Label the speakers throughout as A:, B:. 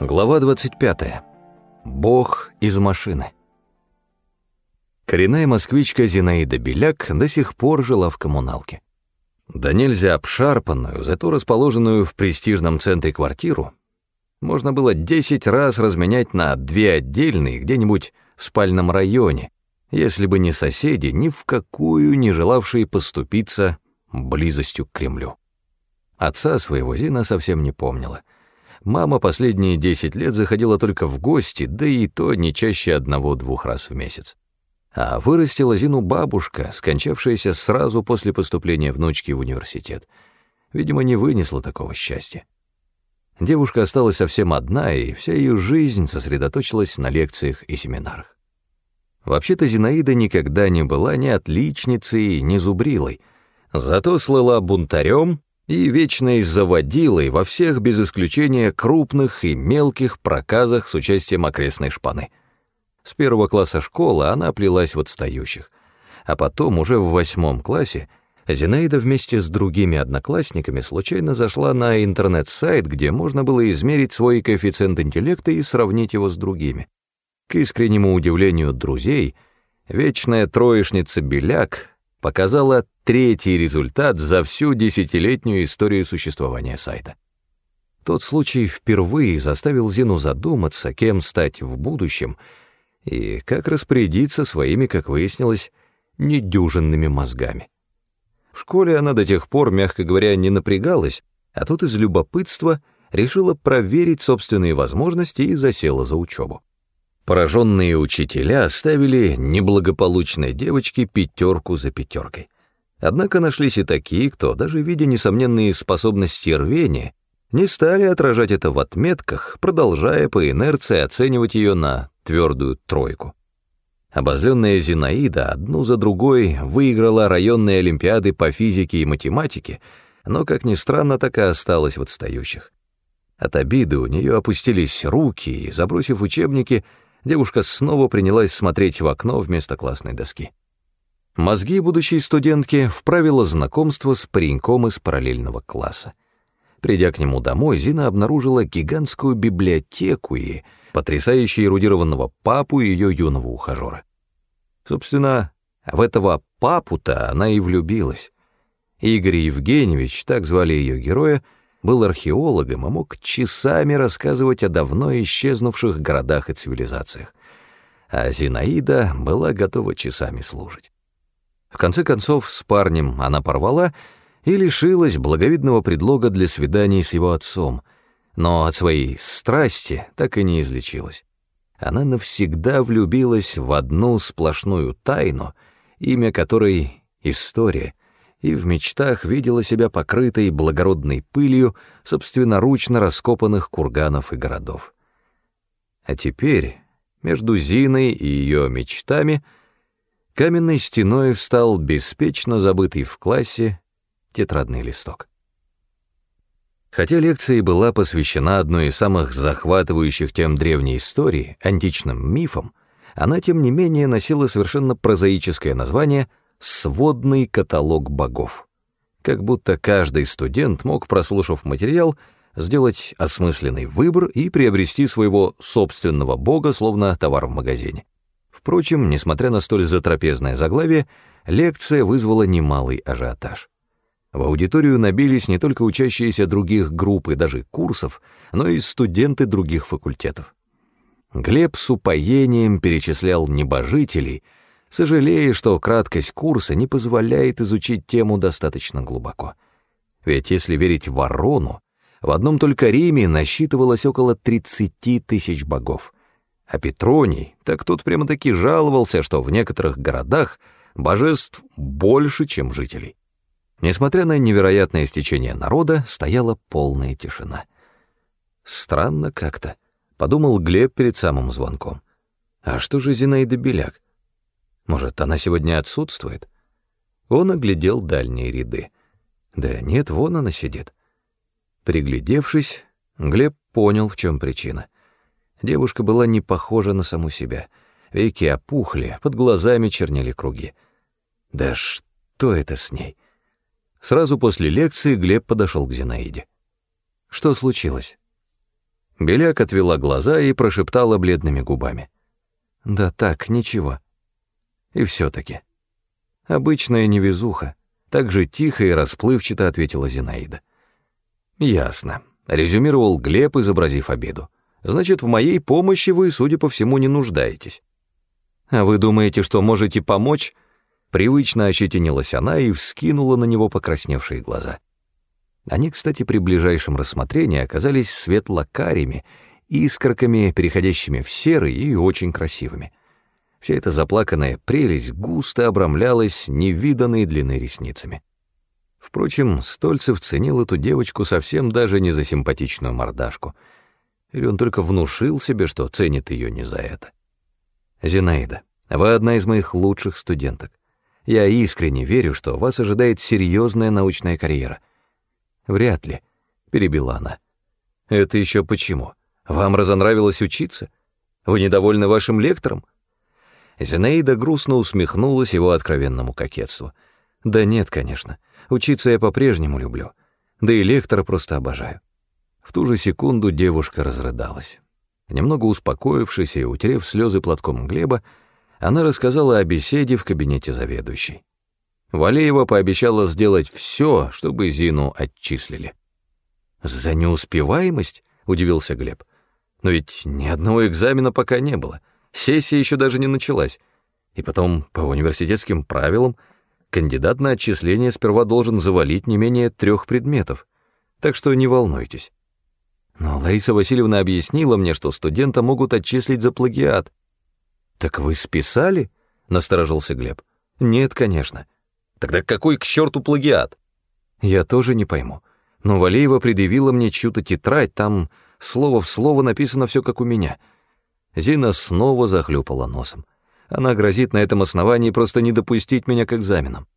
A: Глава 25. Бог из машины. Коренная москвичка Зинаида Беляк до сих пор жила в коммуналке. Да нельзя обшарпанную, зато расположенную в престижном центре квартиру, можно было 10 раз разменять на две отдельные где-нибудь в спальном районе, если бы не соседи, ни в какую не желавшие поступиться близостью к Кремлю. Отца своего Зина совсем не помнила. Мама последние десять лет заходила только в гости, да и то не чаще одного-двух раз в месяц. А вырастила Зину бабушка, скончавшаяся сразу после поступления внучки в университет. Видимо, не вынесла такого счастья. Девушка осталась совсем одна, и вся ее жизнь сосредоточилась на лекциях и семинарах. Вообще-то Зинаида никогда не была ни отличницей, ни зубрилой, зато слыла бунтарем и вечной заводилой во всех без исключения крупных и мелких проказах с участием окрестной шпаны. С первого класса школы она плелась в отстающих, а потом уже в восьмом классе Зинаида вместе с другими одноклассниками случайно зашла на интернет-сайт, где можно было измерить свой коэффициент интеллекта и сравнить его с другими. К искреннему удивлению друзей, вечная троечница Беляк показала третий результат за всю десятилетнюю историю существования сайта. Тот случай впервые заставил Зину задуматься, кем стать в будущем и как распорядиться своими, как выяснилось, недюжинными мозгами. В школе она до тех пор, мягко говоря, не напрягалась, а тут из любопытства решила проверить собственные возможности и засела за учебу. Пораженные учителя оставили неблагополучной девочке пятерку за пятеркой. Однако нашлись и такие, кто, даже видя несомненные способности рвения, не стали отражать это в отметках, продолжая по инерции оценивать ее на твердую тройку. Обозленная Зинаида одну за другой выиграла районные олимпиады по физике и математике, но, как ни странно, так и осталась в отстающих. От обиды у нее опустились руки, и, забросив учебники, девушка снова принялась смотреть в окно вместо классной доски. Мозги будущей студентки вправило знакомство с пареньком из параллельного класса. Придя к нему домой, Зина обнаружила гигантскую библиотеку и потрясающе эрудированного папу ее юного ухажера. Собственно, в этого папу-то она и влюбилась. Игорь Евгеньевич, так звали ее героя, был археологом и мог часами рассказывать о давно исчезнувших городах и цивилизациях. А Зинаида была готова часами служить. В конце концов, с парнем она порвала и лишилась благовидного предлога для свиданий с его отцом, но от своей страсти так и не излечилась. Она навсегда влюбилась в одну сплошную тайну, имя которой — история, и в мечтах видела себя покрытой благородной пылью собственноручно раскопанных курганов и городов. А теперь между Зиной и ее мечтами — каменной стеной встал беспечно забытый в классе тетрадный листок. Хотя лекция была посвящена одной из самых захватывающих тем древней истории, античным мифам, она, тем не менее, носила совершенно прозаическое название «Сводный каталог богов». Как будто каждый студент мог, прослушав материал, сделать осмысленный выбор и приобрести своего собственного бога, словно товар в магазине. Впрочем, несмотря на столь затрапезное заглавие, лекция вызвала немалый ажиотаж. В аудиторию набились не только учащиеся других групп и даже курсов, но и студенты других факультетов. Глеб с упоением перечислял небожителей, сожалея, что краткость курса не позволяет изучить тему достаточно глубоко. Ведь если верить Ворону, в одном только Риме насчитывалось около 30 тысяч богов — а Петроний, так тут прямо-таки жаловался, что в некоторых городах божеств больше, чем жителей. Несмотря на невероятное стечение народа, стояла полная тишина. «Странно как-то», — подумал Глеб перед самым звонком. «А что же Зинаида Беляк? Может, она сегодня отсутствует?» Он оглядел дальние ряды. «Да нет, вон она сидит». Приглядевшись, Глеб понял, в чем причина — Девушка была не похожа на саму себя. Веки опухли, под глазами чернели круги. Да что это с ней? Сразу после лекции Глеб подошел к Зинаиде. Что случилось? Беляк отвела глаза и прошептала бледными губами. «Да так, ничего. И все-таки. Обычная невезуха», — так же тихо и расплывчато ответила Зинаида. «Ясно», — резюмировал Глеб, изобразив обиду. «Значит, в моей помощи вы, судя по всему, не нуждаетесь». «А вы думаете, что можете помочь?» Привычно ощетинилась она и вскинула на него покрасневшие глаза. Они, кстати, при ближайшем рассмотрении оказались светло-карими, искорками, переходящими в серый и очень красивыми. Вся эта заплаканная прелесть густо обрамлялась невиданной длины ресницами. Впрочем, Стольцев ценил эту девочку совсем даже не за симпатичную мордашку. Или он только внушил себе, что ценит ее не за это. «Зинаида, вы одна из моих лучших студенток. Я искренне верю, что вас ожидает серьезная научная карьера». «Вряд ли», — перебила она. «Это еще почему? Вам разонравилось учиться? Вы недовольны вашим лектором?» Зинаида грустно усмехнулась его откровенному кокетству. «Да нет, конечно. Учиться я по-прежнему люблю. Да и лектора просто обожаю». В ту же секунду девушка разрыдалась. Немного успокоившись и утерев слезы платком Глеба, она рассказала о беседе в кабинете заведующей. Валеева пообещала сделать все, чтобы Зину отчислили. «За неуспеваемость?» — удивился Глеб. «Но ведь ни одного экзамена пока не было, сессия еще даже не началась. И потом, по университетским правилам, кандидат на отчисление сперва должен завалить не менее трех предметов. Так что не волнуйтесь». Но Лариса Васильевна объяснила мне, что студента могут отчислить за плагиат. «Так вы списали?» — насторожился Глеб. «Нет, конечно». «Тогда какой к черту плагиат?» «Я тоже не пойму. Но Валеева предъявила мне чью-то тетрадь, там слово в слово написано все как у меня». Зина снова захлюпала носом. Она грозит на этом основании просто не допустить меня к экзаменам.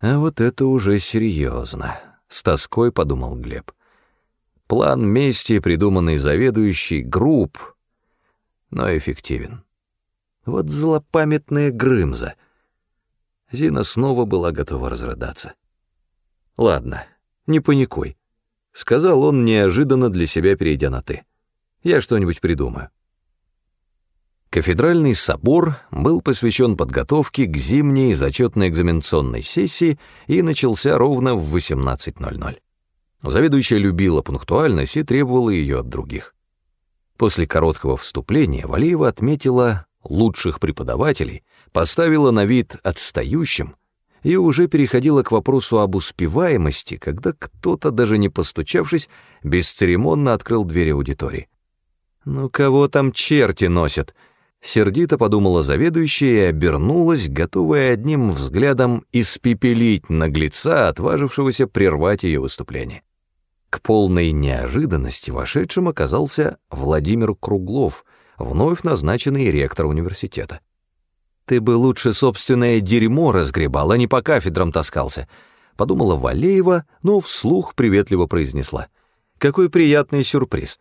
A: А вот это уже серьезно, с тоской подумал Глеб. План мести, придуманный заведующий, груб, но эффективен. Вот злопамятная Грымза. Зина снова была готова разрыдаться. «Ладно, не паникуй», — сказал он неожиданно для себя, перейдя на «ты». «Я что-нибудь придумаю». Кафедральный собор был посвящен подготовке к зимней зачетной экзаменационной сессии и начался ровно в 18.00. Заведующая любила пунктуальность и требовала ее от других. После короткого вступления Валеева отметила лучших преподавателей, поставила на вид отстающим и уже переходила к вопросу об успеваемости, когда кто-то, даже не постучавшись, бесцеремонно открыл дверь аудитории. «Ну кого там черти носят?» Сердито подумала заведующая и обернулась, готовая одним взглядом испепелить наглеца, отважившегося прервать ее выступление. К полной неожиданности вошедшим оказался Владимир Круглов, вновь назначенный ректор университета. «Ты бы лучше собственное дерьмо разгребал, а не по кафедрам таскался», — подумала Валеева, но вслух приветливо произнесла. «Какой приятный сюрприз».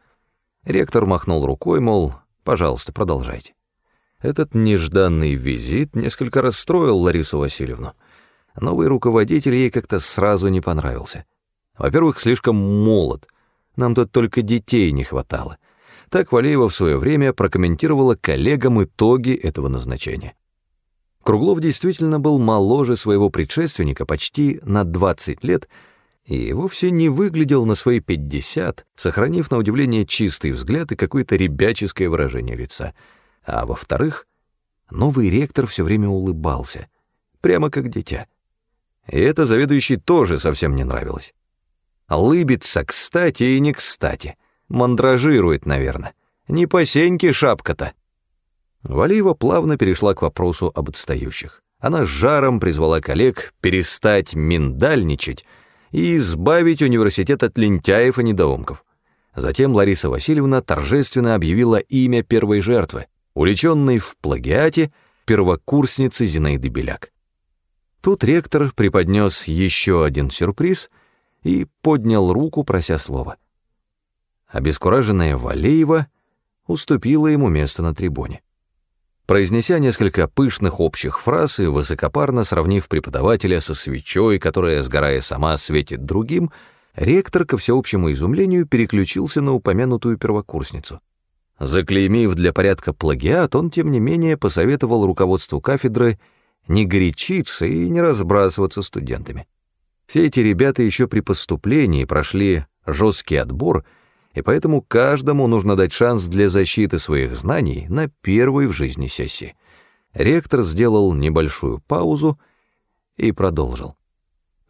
A: Ректор махнул рукой, мол, «пожалуйста, продолжайте». Этот нежданный визит несколько расстроил Ларису Васильевну. Новый руководитель ей как-то сразу не понравился. Во-первых, слишком молод, нам тут только детей не хватало. Так Валеева в свое время прокомментировала коллегам итоги этого назначения. Круглов действительно был моложе своего предшественника почти на 20 лет и вовсе не выглядел на свои 50, сохранив на удивление чистый взгляд и какое-то ребяческое выражение лица. А во-вторых, новый ректор все время улыбался, прямо как дитя. И это заведующий тоже совсем не нравилось. Лыбится кстати и не кстати. Мандражирует, наверное. Не по сеньке шапка-то. Валиева плавно перешла к вопросу об отстающих. Она с жаром призвала коллег перестать миндальничать и избавить университет от лентяев и недоумков. Затем Лариса Васильевна торжественно объявила имя первой жертвы, уличенной в плагиате первокурсницы Зинаиды Беляк. Тут ректор преподнес еще один сюрприз и поднял руку, прося слова обескураженная Валеева уступила ему место на трибуне. Произнеся несколько пышных общих фраз и высокопарно сравнив преподавателя со свечой, которая, сгорая сама, светит другим, ректор, ко всеобщему изумлению, переключился на упомянутую первокурсницу. Заклеймив для порядка плагиат, он, тем не менее, посоветовал руководству кафедры не горячиться и не разбрасываться студентами. Все эти ребята еще при поступлении прошли жесткий отбор, и поэтому каждому нужно дать шанс для защиты своих знаний на первой в жизни сессии. Ректор сделал небольшую паузу и продолжил.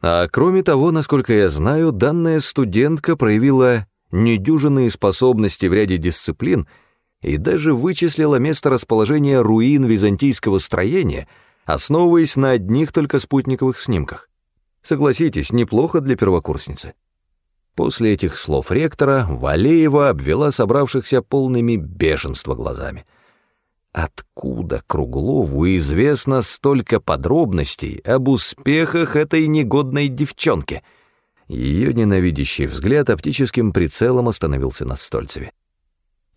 A: А кроме того, насколько я знаю, данная студентка проявила недюжинные способности в ряде дисциплин и даже вычислила место расположения руин византийского строения, основываясь на одних только спутниковых снимках. Согласитесь, неплохо для первокурсницы. После этих слов ректора Валеева обвела собравшихся полными бешенства глазами — Откуда Круглову известно столько подробностей об успехах этой негодной девчонки? Ее ненавидящий взгляд оптическим прицелом остановился на Стольцеве.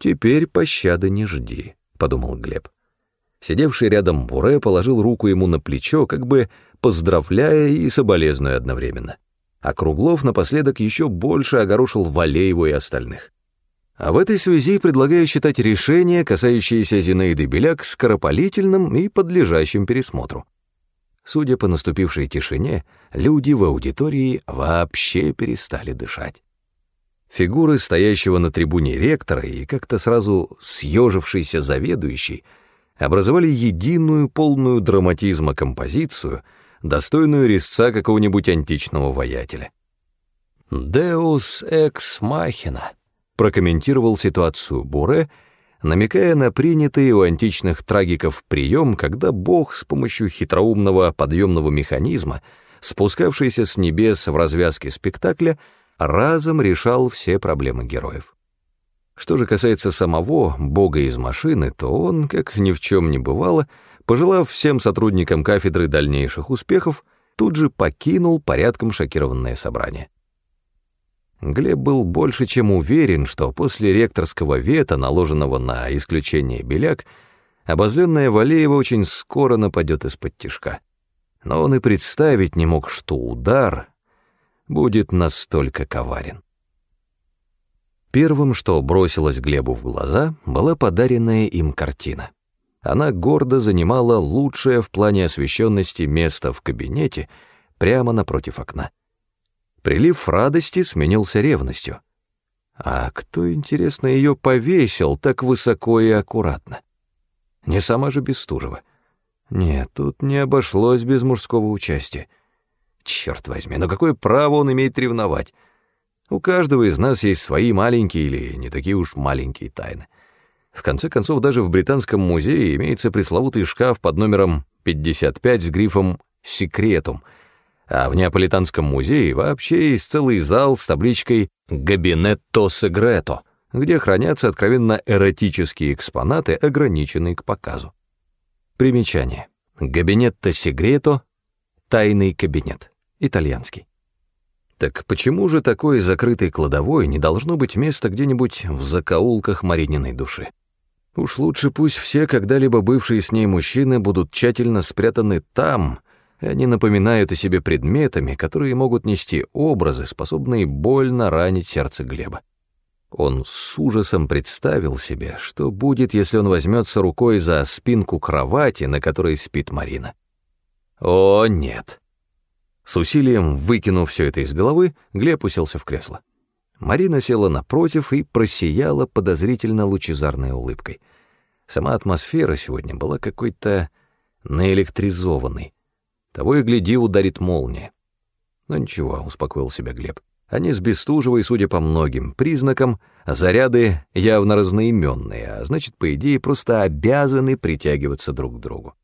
A: «Теперь пощады не жди», — подумал Глеб. Сидевший рядом Буре положил руку ему на плечо, как бы поздравляя и соболезнуя одновременно. А Круглов напоследок еще больше огорошил Валееву и остальных. А в этой связи предлагаю считать решение, касающееся Зинаиды Беляк, скоропалительным и подлежащим пересмотру. Судя по наступившей тишине, люди в аудитории вообще перестали дышать. Фигуры стоящего на трибуне ректора и как-то сразу съежившийся заведующий образовали единую полную драматизма композицию, достойную резца какого-нибудь античного воятеля. «Deus ex machina», прокомментировал ситуацию Буре, намекая на принятый у античных трагиков прием, когда Бог с помощью хитроумного подъемного механизма, спускавшийся с небес в развязке спектакля, разом решал все проблемы героев. Что же касается самого Бога из машины, то он, как ни в чем не бывало, пожелав всем сотрудникам кафедры дальнейших успехов, тут же покинул порядком шокированное собрание. Глеб был больше чем уверен, что после ректорского вета, наложенного на исключение Беляк, обозленная Валеева очень скоро нападет из-под тишка. Но он и представить не мог, что удар будет настолько коварен. Первым, что бросилось Глебу в глаза, была подаренная им картина. Она гордо занимала лучшее в плане освещенности место в кабинете прямо напротив окна. Прилив радости сменился ревностью. А кто, интересно, ее повесил так высоко и аккуратно? Не сама же Бестужева. Нет, тут не обошлось без мужского участия. Черт возьми, но какое право он имеет ревновать? У каждого из нас есть свои маленькие или не такие уж маленькие тайны. В конце концов, даже в Британском музее имеется пресловутый шкаф под номером 55 с грифом «Секретум», а в Неаполитанском музее вообще есть целый зал с табличкой «Габинетто Сегрето», где хранятся откровенно эротические экспонаты, ограниченные к показу. Примечание. Габинетто Сегрето — тайный кабинет, итальянский. Так почему же такой закрытой кладовой не должно быть места где-нибудь в закоулках Марининой души? Уж лучше пусть все когда-либо бывшие с ней мужчины будут тщательно спрятаны там, они напоминают о себе предметами, которые могут нести образы, способные больно ранить сердце Глеба. Он с ужасом представил себе, что будет, если он возьмется рукой за спинку кровати, на которой спит Марина. О, нет. С усилием выкинув все это из головы, Глеб уселся в кресло. Марина села напротив и просияла подозрительно лучезарной улыбкой. Сама атмосфера сегодня была какой-то наэлектризованной. Того и гляди, ударит молния. Но ничего, успокоил себя Глеб. Они с Бестужевой, судя по многим признакам, заряды явно разноименные, а значит, по идее, просто обязаны притягиваться друг к другу.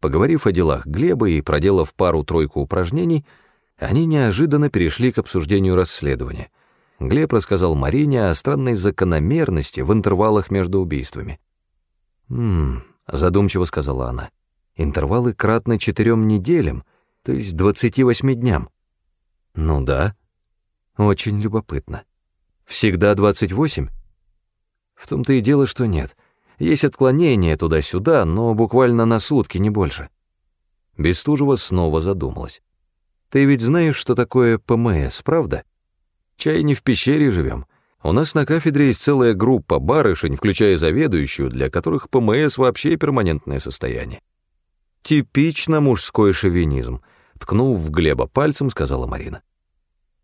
A: Поговорив о делах Глеба и проделав пару-тройку упражнений, они неожиданно перешли к обсуждению расследования. Глеб рассказал Марине о странной закономерности в интервалах между убийствами. «Ммм», — задумчиво сказала она, — Интервалы кратны четырем неделям, то есть 28 дням. Ну да, очень любопытно. Всегда 28? В том-то и дело, что нет. Есть отклонения туда-сюда, но буквально на сутки, не больше. Бестужева снова задумалась. Ты ведь знаешь, что такое ПМС, правда? Чай не в пещере живем. У нас на кафедре есть целая группа барышень, включая заведующую, для которых ПМС вообще перманентное состояние. Типично мужской шовинизм, ткнув в Глеба пальцем, сказала Марина.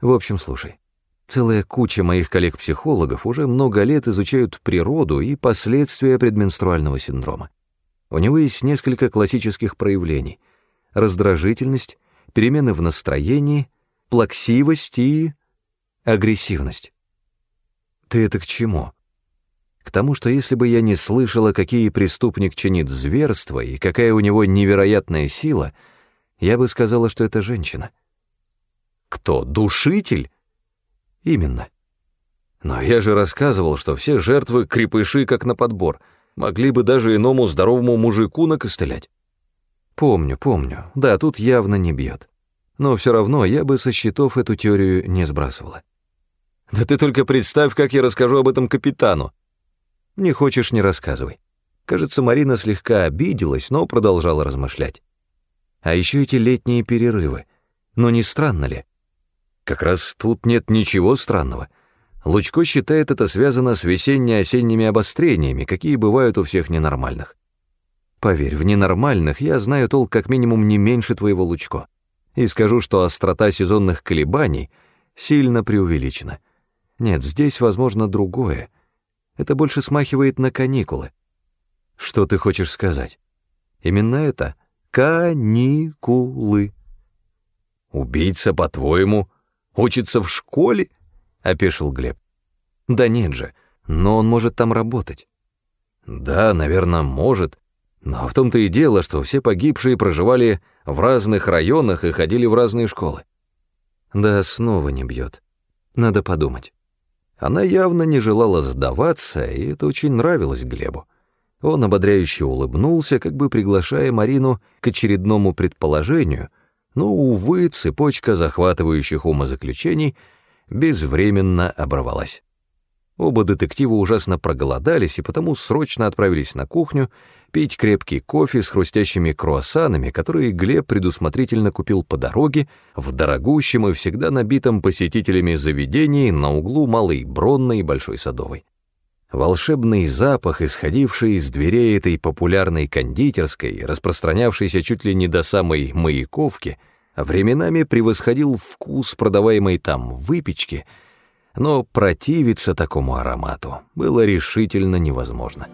A: В общем, слушай. Целая куча моих коллег-психологов уже много лет изучают природу и последствия предменструального синдрома. У него есть несколько классических проявлений. Раздражительность, перемены в настроении, плаксивость и агрессивность. Ты это к чему? К тому, что если бы я не слышала, какие преступник чинит зверства и какая у него невероятная сила, я бы сказала, что это женщина. Кто, душитель? Именно. Но я же рассказывал, что все жертвы крепыши как на подбор, могли бы даже иному здоровому мужику накостылять. Помню, помню, да, тут явно не бьет. Но все равно я бы со счетов эту теорию не сбрасывала. Да ты только представь, как я расскажу об этом капитану. Не хочешь, не рассказывай. Кажется, Марина слегка обиделась, но продолжала размышлять. А еще эти летние перерывы. Но не странно ли? Как раз тут нет ничего странного. Лучко считает это связано с весенне-осенними обострениями, какие бывают у всех ненормальных. Поверь, в ненормальных я знаю толк как минимум не меньше твоего Лучко. И скажу, что острота сезонных колебаний сильно преувеличена. Нет, здесь, возможно, другое. Это больше смахивает на каникулы. Что ты хочешь сказать? Именно это. Каникулы. Убийца, по-твоему, Учится в школе?» — опешил Глеб. «Да нет же, но он может там работать». «Да, наверное, может. Но в том-то и дело, что все погибшие проживали в разных районах и ходили в разные школы». «Да, снова не бьет. Надо подумать». Она явно не желала сдаваться, и это очень нравилось Глебу. Он ободряюще улыбнулся, как бы приглашая Марину к очередному предположению, но, увы, цепочка захватывающих умозаключений безвременно оборвалась. Оба детектива ужасно проголодались и потому срочно отправились на кухню пить крепкий кофе с хрустящими круассанами, которые Глеб предусмотрительно купил по дороге в дорогущем и всегда набитом посетителями заведении на углу Малой Бронной и Большой Садовой. Волшебный запах, исходивший из дверей этой популярной кондитерской, распространявшийся чуть ли не до самой Маяковки, временами превосходил вкус продаваемой там выпечки, но противиться такому аромату было решительно невозможно.